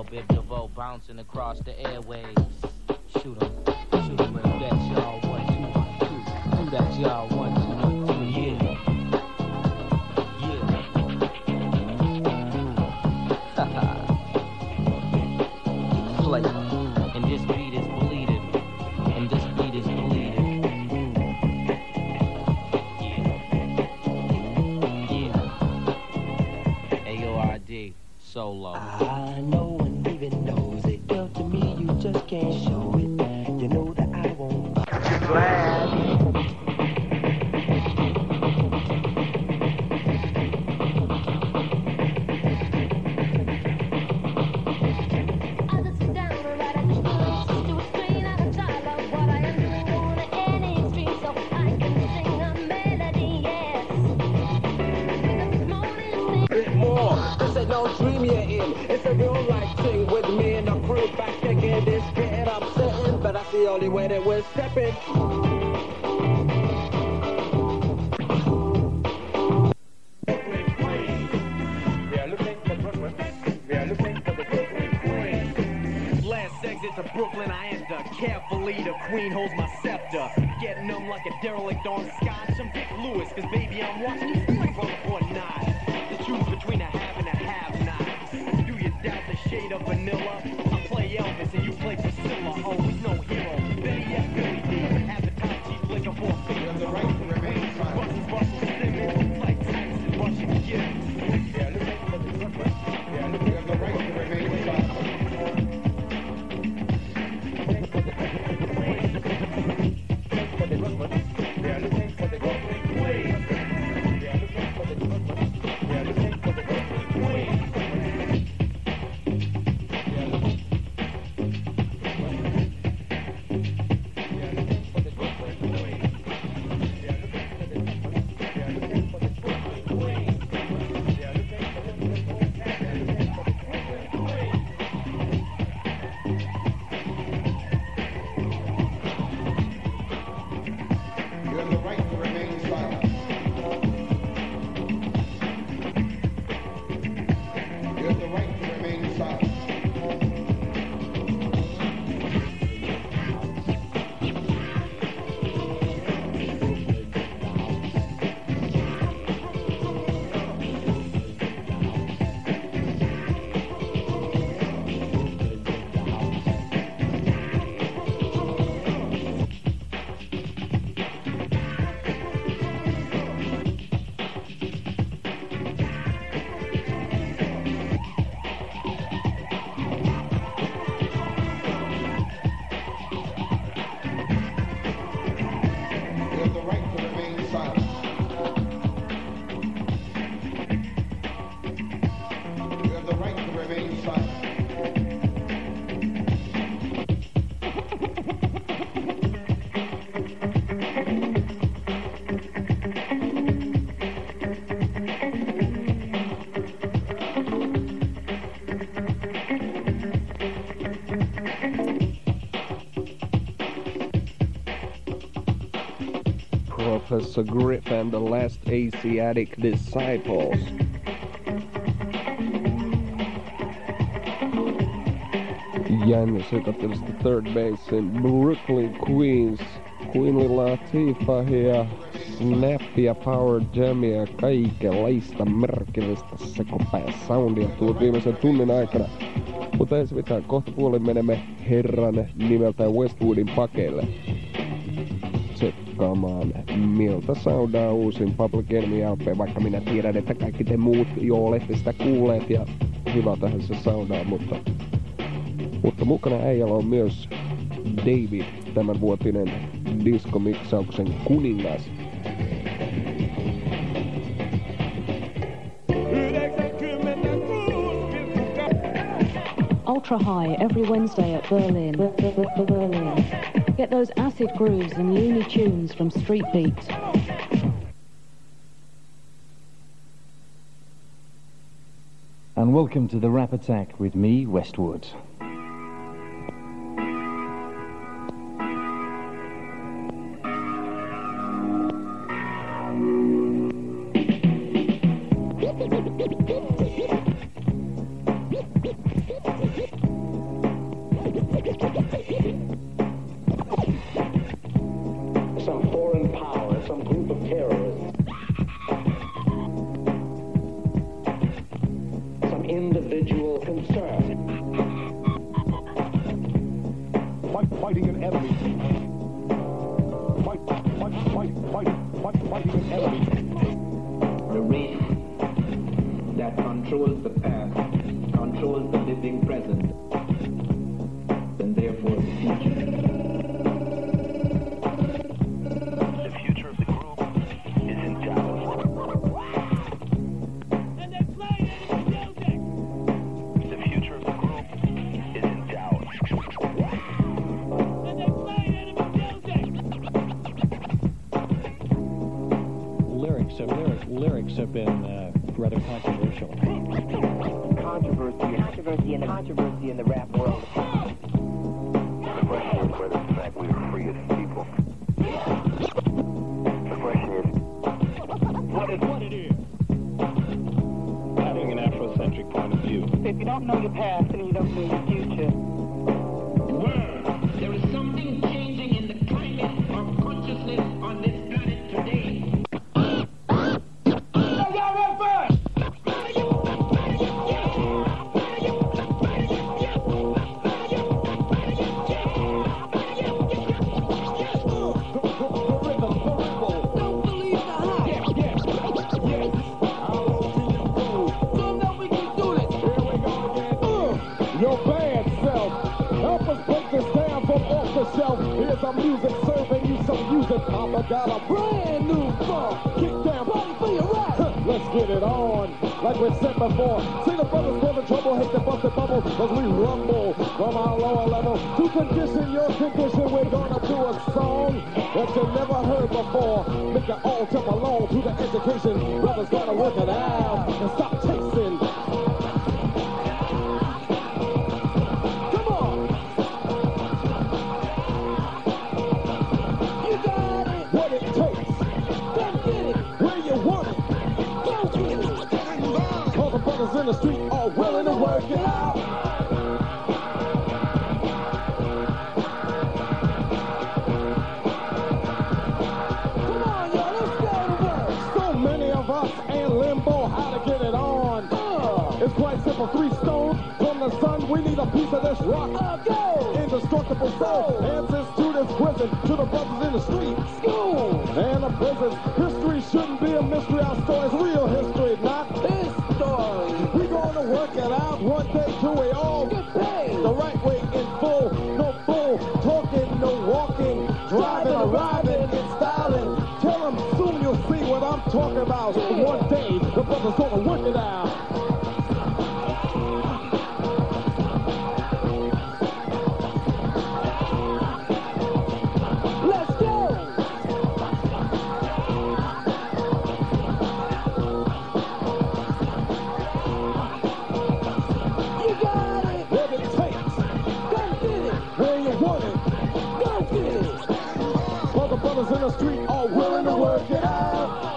Bell Biv DeVoe bouncing across the airwaves. Shoot 'em, shoot bet, y'all. One, two, two. Do that, y'all. One, two, two, yeah. Solo. I know no dream you're in. It's Grip and the Last Asiatic Disciples. Joka tietysti third base in Brooklyn Queens. Queen Latifah ja Snappia, Power Jamia, kaikenlaista merkillistä sekopää soundia tullut viimeisen tunnin aikana. Mutta ei mitään, kohta puolin menemme herran nimeltä Westwoodin pakeille tsekkaamaan, miltä soundaa uusin Public Enemy LP, vaikka minä tiedän, että kaikki te muut jo olette sitä kuulleet ja hyvä tähän se soundaa, mutta, mutta mukana äijällä on myös David, tämän vuotinen diskomiksauksen kuningas. Ultra High every Wednesday at Berlin. Berlin. Get those acid grooves and loony tunes from Street Beat. And welcome to the Rap Attack with me, Westwood. Lyrics have been uh, rather controversial. Controversy, controversy in the controversy in the rap world. The question is whether in fact we are free as people. The question is, what is what it is? Having an Afrocentric point of view. If you don't know your past, then you don't know your future. Help us break this down from off the shelf. Here's some music serving you some music. Papa got a brand new funk. Kick down, party for your right. Let's get it on. Like we said before. See the brothers causing trouble, hate the busted bubble. Cause we rumble from our lower level. To condition your condition, we're gonna do a song that you never heard before. Make it all jump along to the education. Brothers gotta work it out and stop the street are willing to work it out. Come on, y'all, let's go to work. So many of us in limbo, how to get it on. It's quite simple. Three stones from the sun. We need a piece of this rock. Uh. Indestructible soul. Answers to this prison. To the brothers in the street. School. And the prisons. All the brothers in the street are willing to work it out!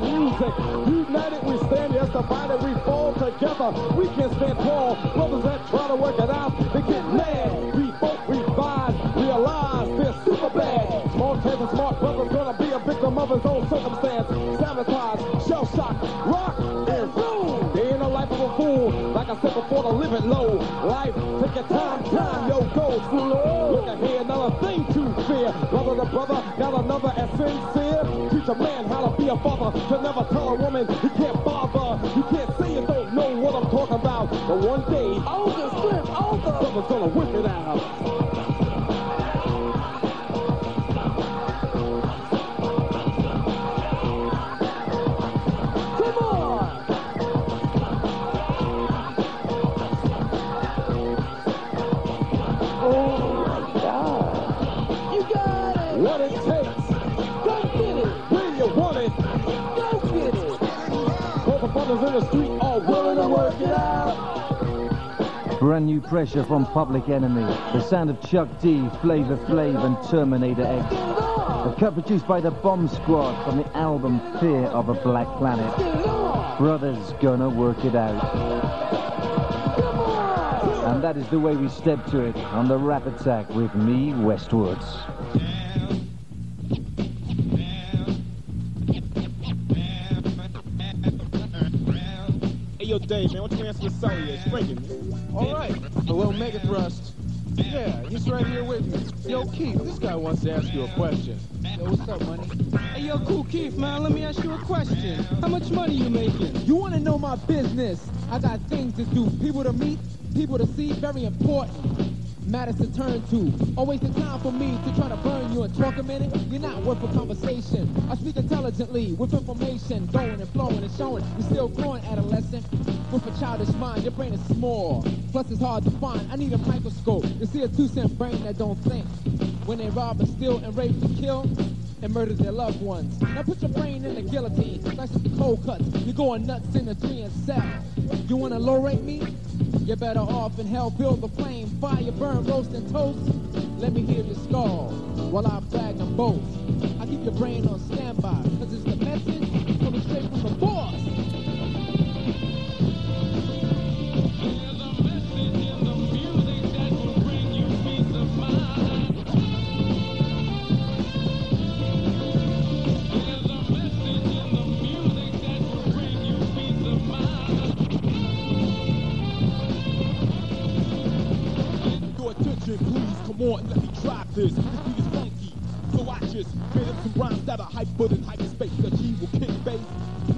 The music. United we stand, yes, divided we fall together. We can stand tall. Brothers that try to work it out, they get mad. We both revise, realize they're super bad. Small kids and smart brothers gonna be a victim of his own circumstance. Sabotage, shell shock, rock, and boom. They ain't a life of a fool. Like I said before, to live it low. Life, take your time, time, yo, go slow. Look ahead, another thing to fear. Brother to brother, got another as sincere. Teach a man how to be a father. To never tell a woman he can't bother. You can't say you don't know what I'm talking about. But one day, all older, slip, older. Brother's gonna whip it out. Brothers in the street willing to work it out! Brand new pressure from Public Enemy. The sound of Chuck D, Flavor Flav, and Terminator X. A cut produced by the Bomb Squad from the album Fear of a Black Planet. Brothers gonna work it out. And that is the way we step to it on the Rap Attack with me, Westwoods. Hey, yo, Dave, man, what you answer to Sully is? Sprinking. All right, a little mega thrust. Yeah, he's right here with me. Yo, Keith, this guy wants to ask you a question. Yo, what's up, money? Hey, yo, Kool Keith, man, let me ask you a question. How much money you making? You want to know my business? I got things to do, people to meet, people to see, very important. Matters to turn to. Always the time for me to try to burn you and talk a minute. You're not worth a conversation. I speak intelligently with information going and flowing and showing. You're still growing, adolescent. With a childish mind, your brain is small. Plus, it's hard to find. I need a microscope to see a two cent brain that don't think. When they rob and steal and rape and kill and murder their loved ones. Now put your brain in the guillotine, slice up the cold cuts. You're going nuts in the three and cell. You wanna low rate me? You're better off in hell. Build the flame, fire, burn, roast, and toast. Let me hear your skull while I brag and boast. I keep your brain on standby, cause it's the message coming straight from the boss. Please, come on let me drive this. This beat is funky, so I just made up some rhymes that are hyper than hyperspace. The G will kick bass,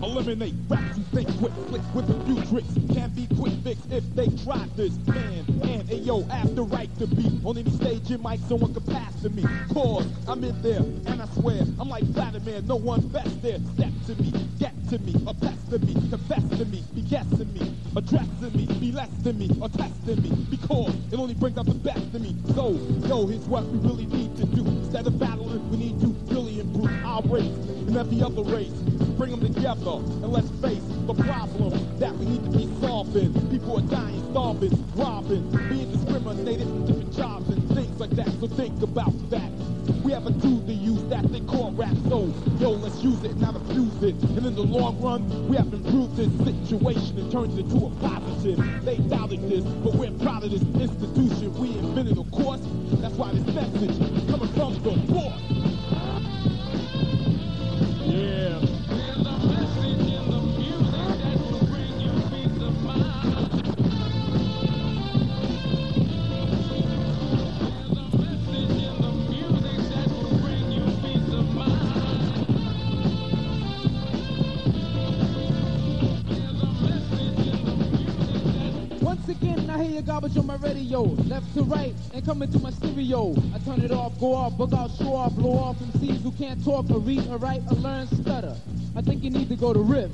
eliminate raps you think quick, flick with a few tricks. Can't be quick fix if they try this, man. And ayo, after right to be on any stage in mic, someone can pass to me. Cause I'm in there, and I swear I'm like Vladimir, no one best there. Step get to me, or test to me, confess to me, be guessing me, addressing me, be less than me, or testing me. Because it only brings out the best in me. So, yo, here's what we really need to do. Instead of battling, we need to really improve our race and every other race. Bring them together and let's face the problem that we need to be solving. People are dying, starving, robbing, being discriminated different jobs and things like that. So think about that. We have a tool to use that they call rap. So, yo, let's use it, not abuse it. And in the long run, we have improved this situation and turned it into a positive. They doubted this, but we're proud of this institution we invented, of course. That's why this message is coming from the Garbage on my radio, left to right, and coming to my stereo. I turn it off, go off, bug out, show off, blow off MCs who can't talk or read or write or learn stutter. I think you need to go to riff,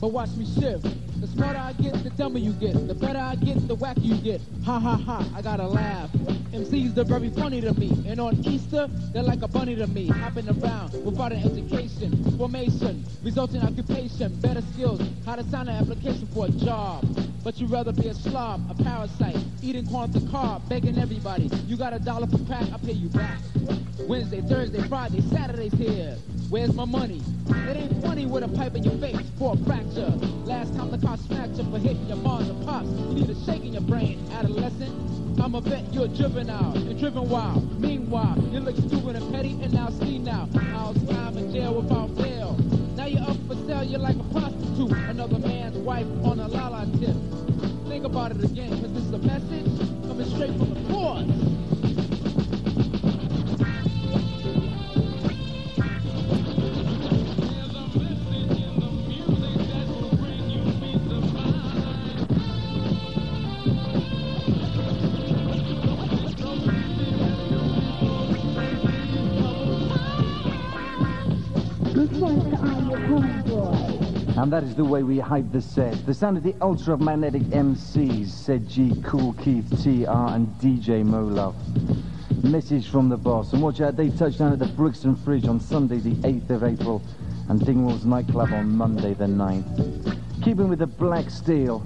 but watch me shift. The smarter I get, the dumber you get. The better I get, the wackier you get. Ha ha ha, I gotta laugh. MCs, they're very funny to me. And on Easter, they're like a bunny to me. Hopping around without an education, formation, resulting occupation, better skills, how to sign an application for a job. But you'd rather be a slob, a parasite, eating corn to carb, begging everybody. You got a dollar for crack, I'll pay you back. Wednesday, Thursday, Friday, Saturday's here. Where's my money? It ain't funny with a pipe in your face for a fracture. Last time the car you for hitting your moms and pops. You need a shake in your brain, adolescent. I'm a vet, you're juvenile and driven wild. Meanwhile, you look stupid and petty and now see now. I'll time in jail without bail. Now you're up for sale, you're like a prostitute. Another man's wife on a lala tip. Think about it again, cause this is a message And that is the way we hype the set. The sound of the Ultramagnetic MCs, said G, Kool Keith, TR, and DJ Moe Love. Message from the boss. And watch out, they touch down at the Brixton Fridge on Sunday, the 8th of April, and Dingwall's nightclub on Monday, the 9th. Keeping with the black steel,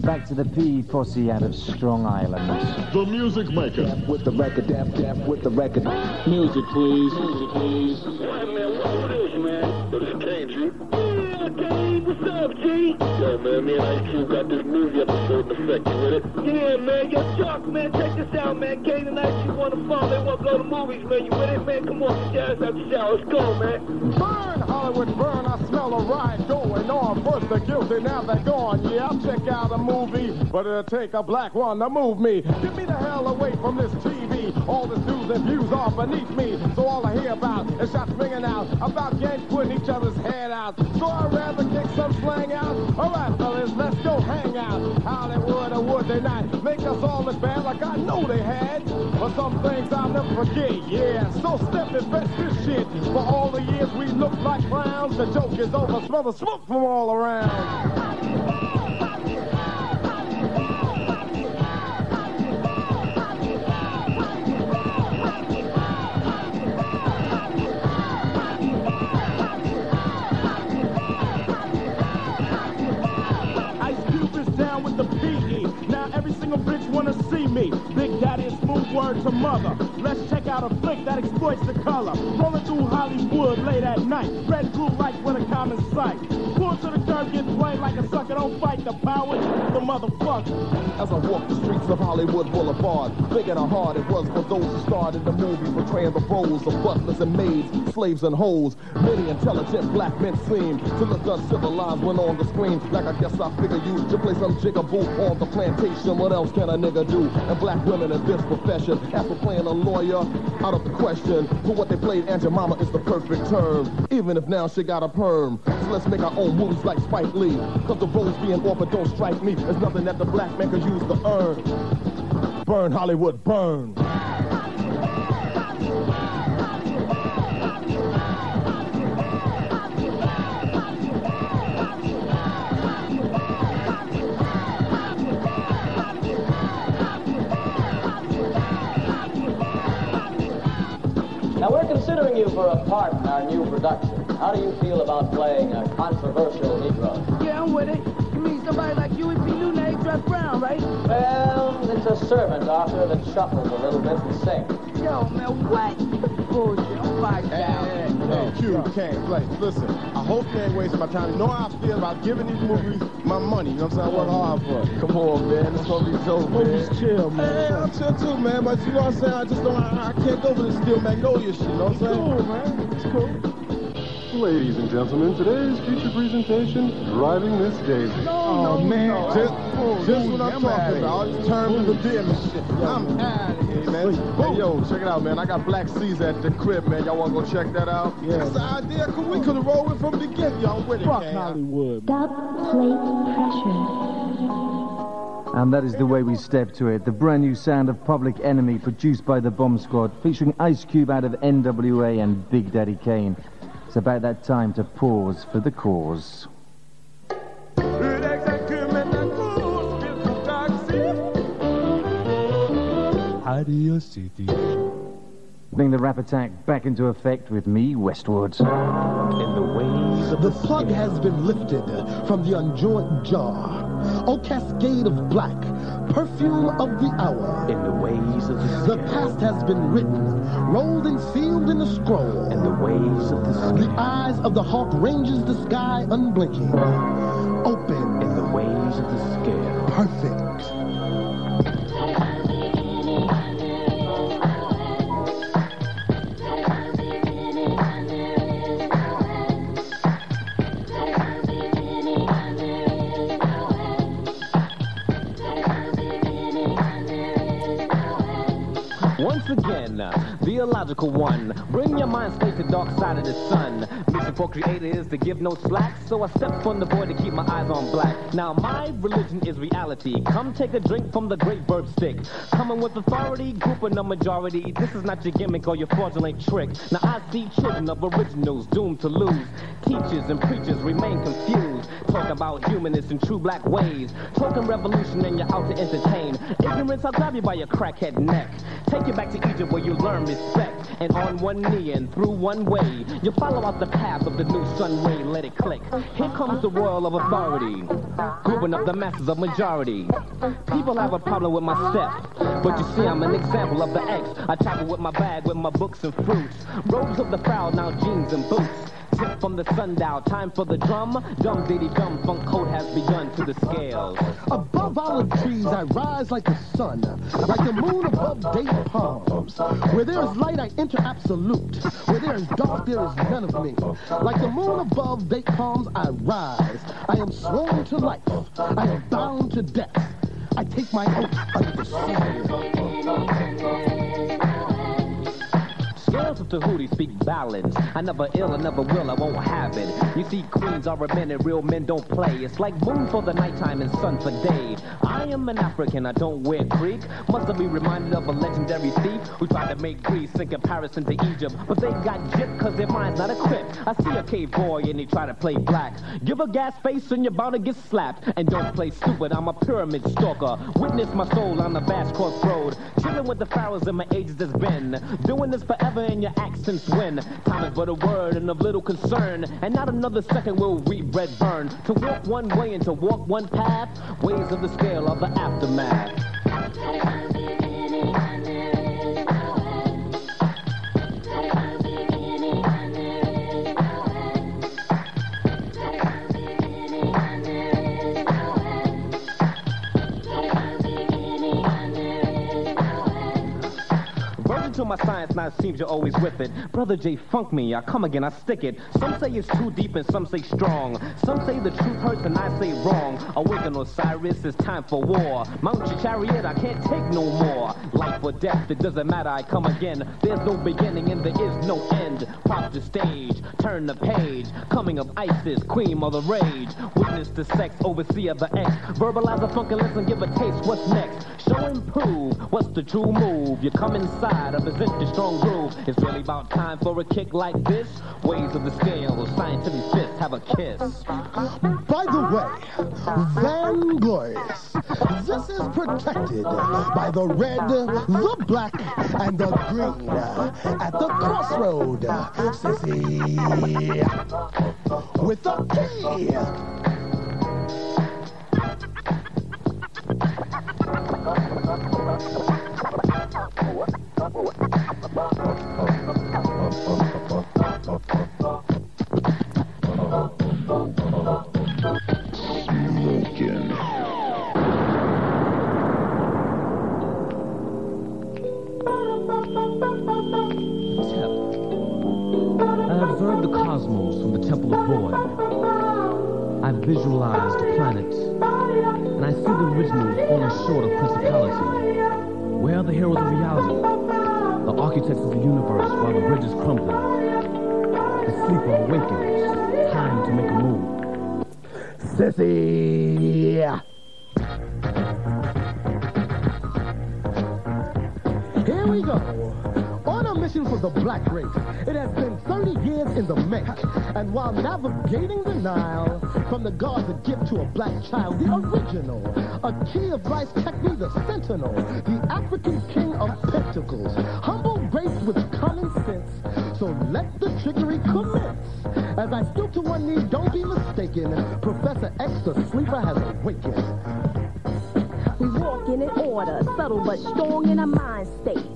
back to the P posse out of Strong Island. The Music Maker. With the record, dap, dap, with the record. Music, please. Music, please. Man, me and Ice Cube got this movie episode in effect. You with it? Yeah, man. Yo, Chuck, man, check this out, man. Kane and Ice Cube on the phone. They want to go to movies, man. You with it, man? Come on, get your ass out the shower. Let's go, man. Burn, Hollywood, burn. I smell a riot going on. First the guilty, now they're gone. Yeah, I'll check out a movie, but it'll take a black one to move me. Get me the hell away from this TV. All the news and views are beneath me. So all I hear about is shots ringing out about gangs putting each other's head out. So I'd rather kick some slang out. All right, fellas, let's go hang out. Hollywood or would they not make us all look bad like I know they had? But some things I'll never forget, yeah. So step and fetch this shit. For all the years we looked like clowns, the joke is over. Smell the smoke from all around. Single bitch wanna see me. Big Daddy smooth word to mother. Let's check out a flick that exploits the color. Rolling through Hollywood late at night. Red blue lights with a common sight. Pull to the curb, get played like a sucker. Don't fight the power, the motherfucker. As I walk the streets of Hollywood Boulevard, thinking how hard it was for those who started the movie, portraying the roles of butlers and maids, slaves and hoes. Many intelligent black men seem to look uncivilized when on the screen. Like I guess I figure you should play some jigaboo on the plantation. What else can a nigga do? And black women in this profession, for playing a lawyer, out of the question. For what they played, Aunt Mama is the perfect term. Even if now she got a perm. So let's make our own movies like Spike Lee. Cause the roles being offered don't strike me as nothing that the black man could use to earn. Burn Hollywood, burn. Now, we're considering you for a part in our new production. How do you feel about playing a controversial Negro? Yeah, I'm with it. You mean somebody like you would be new name dress brown, right? Well, it's a servant, Arthur, that shuffles a little bit and sings. Yo, man, what? Bullshit. I'm fired down. Hey, Q, can't play. Listen, I hope you ain't wasting my time. You know how I feel about giving these movies my money. You know what I'm saying? I work hard for it. Come on, man. It's gonna be dope, man. Movies chill, man. Hey, I'm chill too, man. But you know what I'm saying? I just don't, I, I can't go for this Steel Magnolia shit. You know what I'm saying? Cool, man. It's cool. Ladies and gentlemen, today's feature presentation, Driving Miss Daisy. Oh, oh man. just just what I'm talking about. All these terms of endearment shit. I'm out of here, man. Hey, yo, check it out, man. I got Black Caesar at the crib, man. Y'all want to go check that out? Yeah. That's the idea. Could we could have rolled with from the beginning. Y'all with it, Fuck man. Hollywood. Dub plate pressure. And that is the way we step to it. The brand new sound of Public Enemy, produced by the Bomb Squad, featuring Ice Cube out of NWA and Big Daddy Kane. It's about that time to pause for the cause. Adios, City. Bring the rap attack back into effect with me, Westwood. In the ways of the plug has been lifted from the unjoined jar. O cascade of black, perfume of the hour. In the ways of the The past has been written, rolled and sealed in a scroll. In the ways of the The eyes of the hawk ranges the sky unblinking. Open. In the ways of the scale. Perfect. The illogical one. Bring your mind straight to the dark side of the sun. For creator is to give no slack, so I step from the boy to keep my eyes on black. Now my religion is reality. Come take a drink from the great verb stick. Coming with authority, grouping the majority. This is not your gimmick or your fraudulent trick. Now I see children of originals doomed to lose. Teachers and preachers remain confused. Talk about humanists and true black ways. Talking revolution and you're out to entertain. Ignorance, I'll grab you by your crackhead neck. Take Take you back to Egypt where you learn respect. And on one knee and through one way, you follow out the path of the new sun ray, let it click. Here comes the royal of authority, grouping up the masses of majority. People have a problem with my step, but you see I'm an example of the X. I travel with my bag, with my books and fruits. Robes of the proud, now jeans and boots. Tip from the sundial, time for the drum. Dum diddy dum, funk code has begun to the scales. Above olive trees, I rise like the sun, like the moon above date palms. Where there is light, I enter absolute. Where there is dark, there is none of me. Like the moon above date palms, I rise. I am sworn to life. I am bound to death. I take my oath under the Scales of Tahuti speak balance. I never ill, I never will, I won't have it. You see, queens are a men and real men don't play. It's like moon for the nighttime and sun for day. I am an African, I don't wear Greek. Must I be reminded of a legendary thief who tried to make Greece in comparison to Egypt. But they got gypped cause their mind's not equipped. I see a cave boy and he try to play black. Give a gas face and you're bound to get slapped. And don't play stupid, I'm a pyramid stalker. Witness my soul on the vast crossroad. Chilling with the pharaohs in my ages has been. Doing this forever and your accents win. Time is but a word and of little concern. And not another second will reap red burn. To walk one way and to walk one path. Ways of the scale of the aftermath. To my science, now it seems you're always with it. Brother J, funk me, I come again, I stick it. Some say it's too deep and some say strong. Some say the truth hurts and I say wrong. Awaken Osiris, it's time for war. Mount your chariot, I can't take no more. Life or death, it doesn't matter, I come again. There's no beginning and there is no end. Pop the stage, turn the page. Coming of Isis, queen of the rage. Witness the sex, overseer the X. Verbalize the funk and listen, give a taste, what's next? Show and prove, what's the true move? You come inside, represent the strong groove. It's really about time for a kick like this. Ways of the scale, scientific fists, have a kiss. By the way, Van Glorious, this is protected by the red, the black, and the green at the crossroad, sissy, with the key. I observed the cosmos from the Temple of Void. I visualized the planets, and I see the originals falling short of principality. Where are the heroes of reality? The architects of the universe while the bridge is crumbling. The sleeper awakens. Time to make a move. Sissy. The black race. It has been 30 years in the make. And while navigating the Nile, from the God's a gift to a black child, the original, a key of life's me the sentinel, the African king of pentacles, humble grace with common sense. So let the trickery commence. As I stoop to one knee, don't be mistaken. Professor X, the sleeper, has awakened. We walk in an order, subtle but strong in a mind state.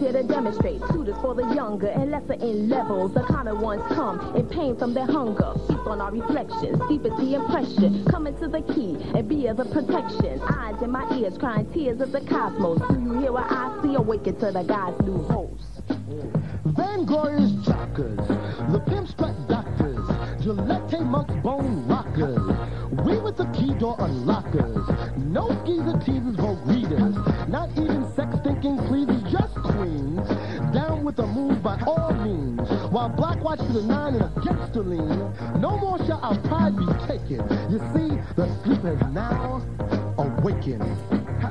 Here to demonstrate, tutors for the younger and lesser in levels. The common ones come in pain from their hunger. Feast on our reflections, deep is the impression. Coming to the key and be as a protection. Eyes in my ears, crying tears of the cosmos. Do you hear what I see? Awaken to the God's new host. Van Glorious jockers, the pimp strut doctors, Gillette monk bone rockers, we with the key door unlockers, no skeezer teasers vote readers, not even sex thinking pleasers, down with the move by all means, while black watch to the nine and against the lean, no more shall our pride be taken, you see, the sleep has now awakened.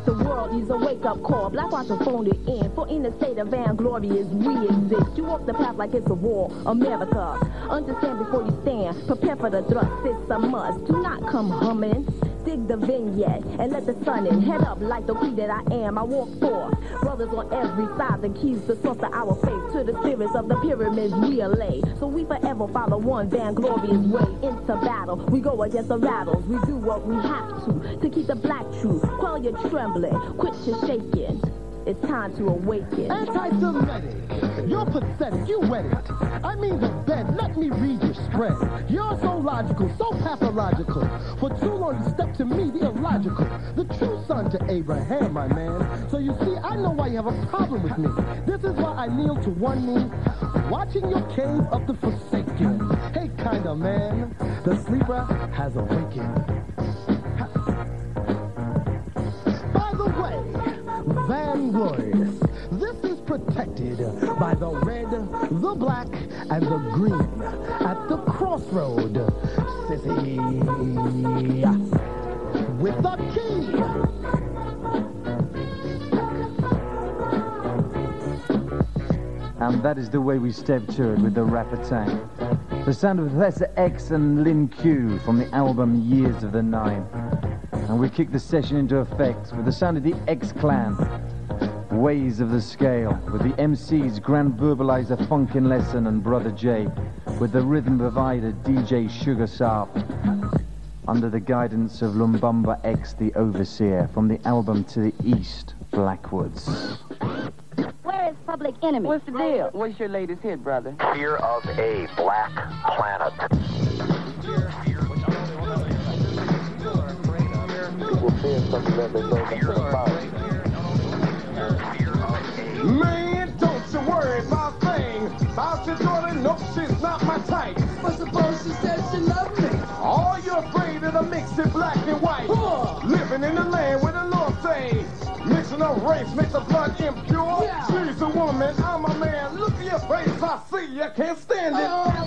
The world needs a wake-up call. Black Watch will phone it in. For in the state of vanglorious we exist. You walk the path like it's a war. America. Understand before you stand. Prepare for the thrust. It's a must. Do not come humming. Dig the vignette and let the sun in. Head up like the queen that I am. I walk forth. Brothers on every side, the keys to source of our faith. To the spirits of the pyramids we allay. So we forever follow one vainglorious way into battle. We go against the rattles. We do what we have to to keep the black true. Quell your trembling. Quit your shaking. It's time to awaken. Anti-Semitic. You're pathetic. You wet it. I mean the bed. Let me read your spread. You're so logical, so pathological. For too long you stepped to me, the illogical. The true son to Abraham, my man. So you see, I know why you have a problem with me. This is why I kneel to one knee, watching your cave of the forsaken. Hey, kinda man, the sleeper has awakened. Way, Van Glorious, this is protected by the red, the black, and the green at the crossroad, sissy. With the key. And that is the way we step to it with the rap attack. The sound of Professor X and Lin Que from the album Years of the Nine. And we kick the session into effect with the sound of the X Clan. Ways of the Scale with the MCs Grand Verbalizer Funkin' Lesson and Brother J with the rhythm provider DJ Sugar Shaft under the guidance of Lumumba X the Overseer from the album To the East Blackwards. Where is Public Enemy? What's the deal? What's your latest hit, brother? Fear of a black planet. People fear something that they know nothing about. Man, don't you worry about a thing. About your daughter, no, she's not my type. But suppose she said she loved me. Are you're afraid of the mix in black and white? Living in the land where the Lord say, mixing up race makes the blood impure. She's a woman, I'm a man. Look at your face, I see you can't stand it. Uh,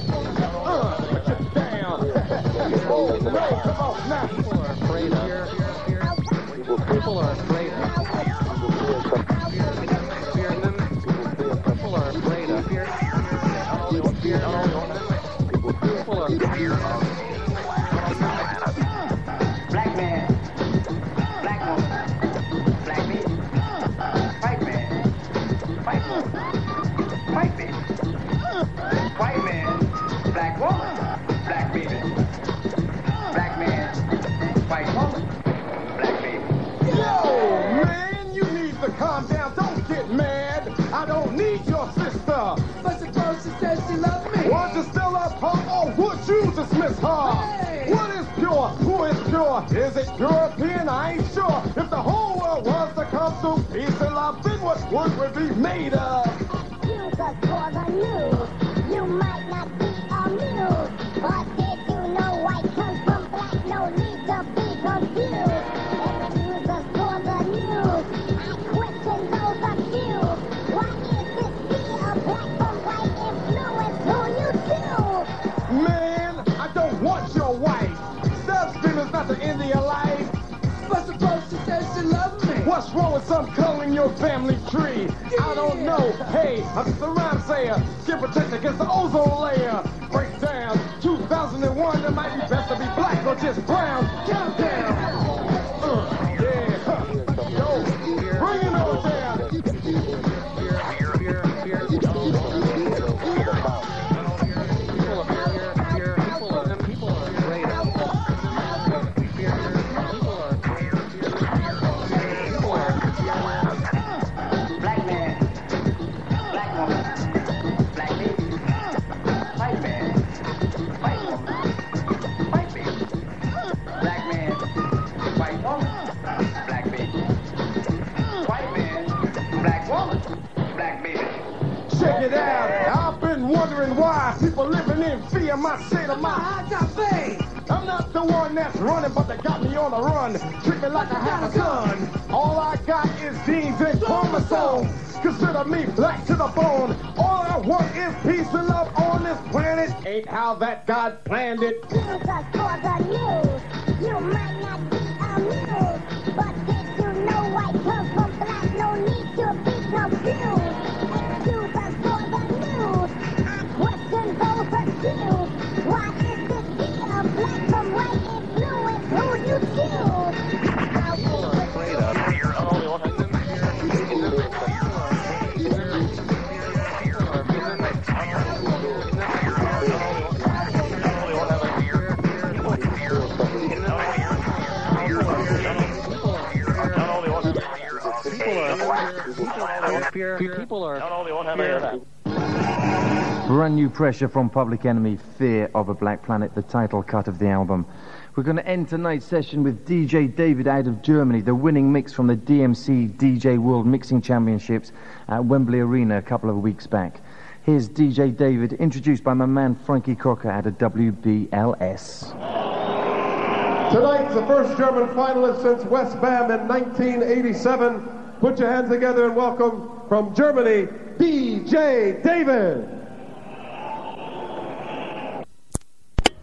you dismiss her? What is pure? Who is pure? Is it European? I ain't sure. If the whole world was to come through peace and love, then what would be made of? Use us for the news. With some color in your family tree? I don't know. Hey, I'm just a rhyme sayer. Protected against the ozone layer. Break down. 2001, it might be best to be black or just brown. Like I have a gun. All I got is genes and chromosomes. Consider me black to the bone. All I want is peace and love on this planet. Ain't how that God planned it. People are. No, no, they won't have any of that. Brand new pressure from Public Enemy, Fear of a Black Planet, the title cut of the album. We're going to end tonight's session with DJ David out of Germany, the winning mix from the DMC DJ World Mixing Championships at Wembley Arena a couple of weeks back. Here's DJ David, introduced by my man Frankie Crocker at a WBLS. Tonight's the first German finalist since WestBam in 1987. Put your hands together and welcome from Germany, DJ David.